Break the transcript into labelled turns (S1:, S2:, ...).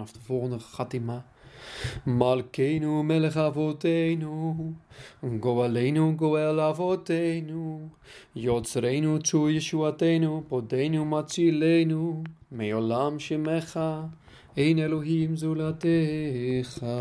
S1: vanaf de volgende Gatima. Malkeinu melech avotenu, goalenu goel avotenu, yotzreinu tzu yeshuatenu, podenu matzilenu, meolam shemecha, ein Elohim zulatecha.